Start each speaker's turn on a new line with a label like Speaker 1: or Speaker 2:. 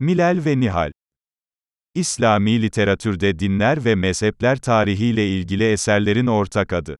Speaker 1: Milal ve Nihal İslami literatürde dinler ve mezhepler tarihiyle ilgili eserlerin ortak adı.